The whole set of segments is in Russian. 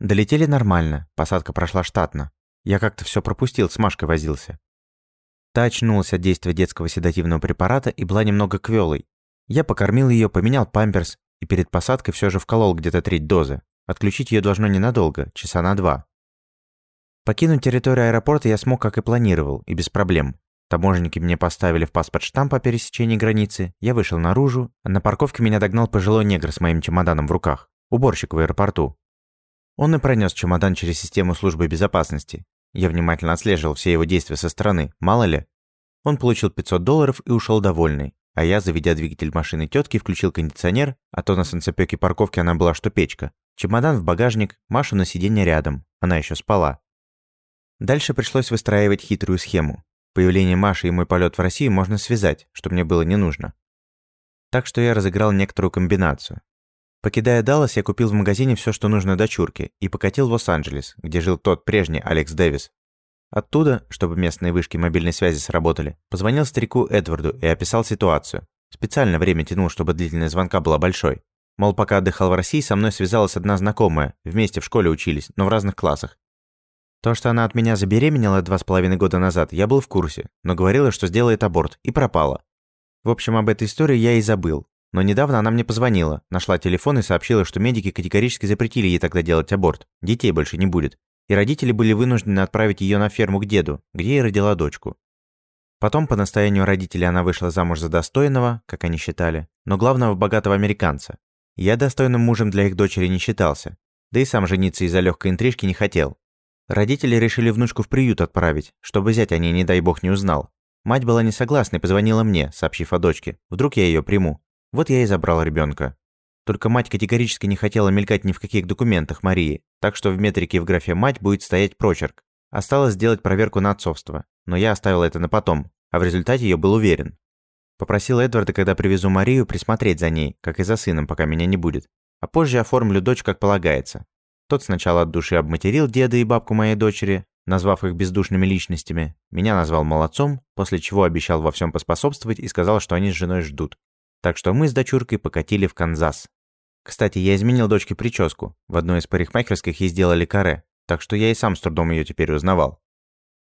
Долетели нормально, посадка прошла штатно. Я как-то все пропустил, с Машкой возился. Та очнулась от действия детского седативного препарата и была немного квелой. Я покормил ее, поменял памперс и перед посадкой все же вколол где-то треть дозы. Отключить ее должно ненадолго, часа на два. Покинуть территорию аэропорта я смог, как и планировал, и без проблем. Таможенники мне поставили в паспорт штамп о пересечении границы, я вышел наружу, а на парковке меня догнал пожилой негр с моим чемоданом в руках, уборщик в аэропорту. Он и пронес чемодан через систему службы безопасности. Я внимательно отслеживал все его действия со стороны, мало ли. Он получил 500 долларов и ушел довольный, а я, заведя двигатель машины тетки, включил кондиционер, а то на санцепёке парковки она была что печка. Чемодан в багажник, Машу на сиденье рядом, она еще спала. Дальше пришлось выстраивать хитрую схему. Появление Маши и мой полет в Россию можно связать, что мне было не нужно. Так что я разыграл некоторую комбинацию. Покидая Даллас, я купил в магазине все, что нужно дочурке, и покатил в Лос-Анджелес, где жил тот прежний Алекс Дэвис. Оттуда, чтобы местные вышки мобильной связи сработали, позвонил старику Эдварду и описал ситуацию. Специально время тянул, чтобы длительность звонка была большой. Мол, пока отдыхал в России, со мной связалась одна знакомая, вместе в школе учились, но в разных классах. То, что она от меня забеременела два с половиной года назад, я был в курсе, но говорила, что сделает аборт, и пропала. В общем, об этой истории я и забыл. Но недавно она мне позвонила, нашла телефон и сообщила, что медики категорически запретили ей тогда делать аборт. Детей больше не будет. И родители были вынуждены отправить ее на ферму к деду, где и родила дочку. Потом, по настоянию родителей, она вышла замуж за достойного, как они считали, но главного богатого американца. Я достойным мужем для их дочери не считался. Да и сам жениться из-за легкой интрижки не хотел. Родители решили внучку в приют отправить, чтобы зять о ней, не дай бог, не узнал. Мать была не согласна и позвонила мне, сообщив о дочке. Вдруг я ее приму. Вот я и забрал ребенка. Только мать категорически не хотела мелькать ни в каких документах Марии, так что в метрике в графе «мать» будет стоять прочерк. Осталось сделать проверку на отцовство, но я оставил это на потом, а в результате ее был уверен. Попросил Эдварда, когда привезу Марию, присмотреть за ней, как и за сыном, пока меня не будет. А позже оформлю дочь, как полагается. Тот сначала от души обматерил деда и бабку моей дочери, назвав их бездушными личностями. Меня назвал молодцом, после чего обещал во всем поспособствовать и сказал, что они с женой ждут. Так что мы с дочуркой покатили в Канзас. Кстати, я изменил дочке прическу. В одной из парикмахерских ей сделали каре, так что я и сам с трудом ее теперь узнавал.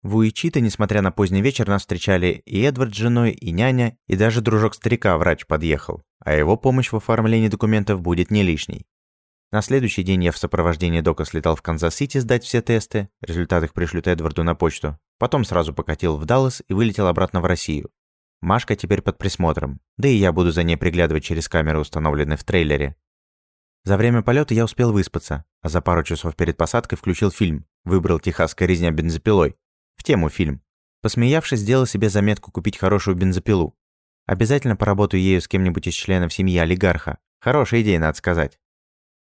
В Уичито, несмотря на поздний вечер, нас встречали и Эдвард с женой, и няня, и даже дружок старика, врач, подъехал. А его помощь в оформлении документов будет не лишней. На следующий день я в сопровождении Дока слетал в Канзас-Сити сдать все тесты, результат их пришлют Эдварду на почту. Потом сразу покатил в Даллас и вылетел обратно в Россию. Машка теперь под присмотром, да и я буду за ней приглядывать через камеры, установленные в трейлере. За время полета я успел выспаться, а за пару часов перед посадкой включил фильм, выбрал «Техасская резня бензопилой». В тему фильм. Посмеявшись, сделал себе заметку купить хорошую бензопилу. Обязательно поработаю ею с кем-нибудь из членов семьи олигарха. Хорошая идея, надо сказать.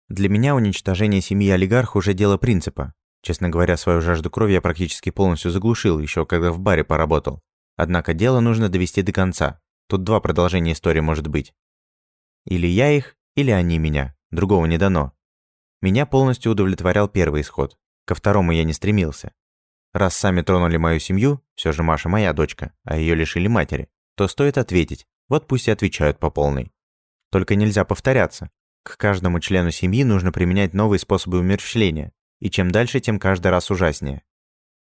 Для меня уничтожение семьи олигарха уже дело принципа. Честно говоря, свою жажду крови я практически полностью заглушил, еще когда в баре поработал. Однако дело нужно довести до конца. Тут два продолжения истории может быть. Или я их, или они меня. Другого не дано. Меня полностью удовлетворял первый исход. Ко второму я не стремился. Раз сами тронули мою семью, все же Маша моя дочка, а ее лишили матери, то стоит ответить. Вот пусть и отвечают по полной. Только нельзя повторяться. К каждому члену семьи нужно применять новые способы умерщвления, и чем дальше, тем каждый раз ужаснее.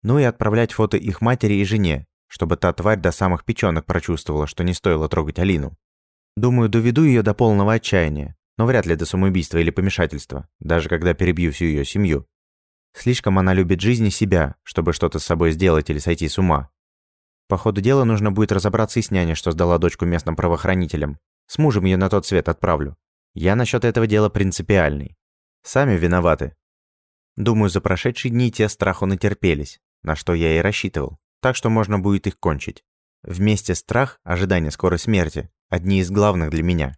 Ну и отправлять фото их матери и жене, чтобы та тварь до самых печёнок прочувствовала, что не стоило трогать Алину. Думаю, доведу ее до полного отчаяния, но вряд ли до самоубийства или помешательства, даже когда перебью всю ее семью. Слишком она любит жизнь и себя, чтобы что-то с собой сделать или сойти с ума. По ходу дела нужно будет разобраться и с няней, что сдала дочку местным правоохранителям. С мужем ее на тот свет отправлю. Я насчет этого дела принципиальный. Сами виноваты. Думаю, за прошедшие дни те страху натерпелись, на что я и рассчитывал, так что можно будет их кончить. Вместе страх, ожидание скорой смерти – одни из главных для меня.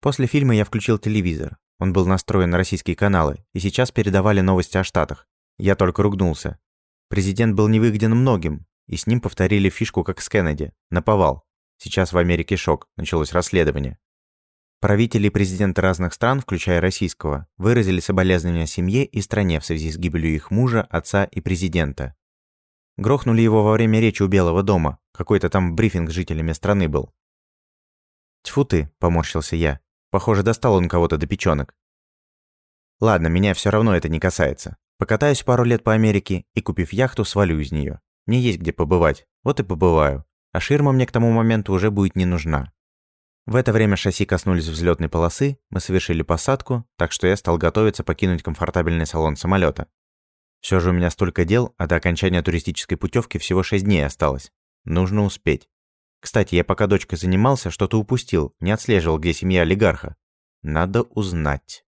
После фильма я включил телевизор. Он был настроен на российские каналы, и сейчас передавали новости о Штатах. Я только ругнулся. Президент был невыгоден многим, и с ним повторили фишку, как с Кеннеди. Наповал. Сейчас в Америке шок, началось расследование. Правители и президенты разных стран, включая российского, выразили соболезнования семье и стране в связи с гибелью их мужа, отца и президента. Грохнули его во время речи у Белого дома. Какой-то там брифинг с жителями страны был. «Тьфу ты», – поморщился я. «Похоже, достал он кого-то до печёнок». Ладно, меня все равно это не касается. Покатаюсь пару лет по Америке и, купив яхту, свалю из нее. Мне есть где побывать, вот и побываю. А ширма мне к тому моменту уже будет не нужна. В это время шасси коснулись взлетной полосы, мы совершили посадку, так что я стал готовиться покинуть комфортабельный салон самолета. Все же у меня столько дел, а до окончания туристической путевки всего 6 дней осталось. Нужно успеть. Кстати, я пока дочкой занимался, что-то упустил, не отслеживал, где семья олигарха. Надо узнать.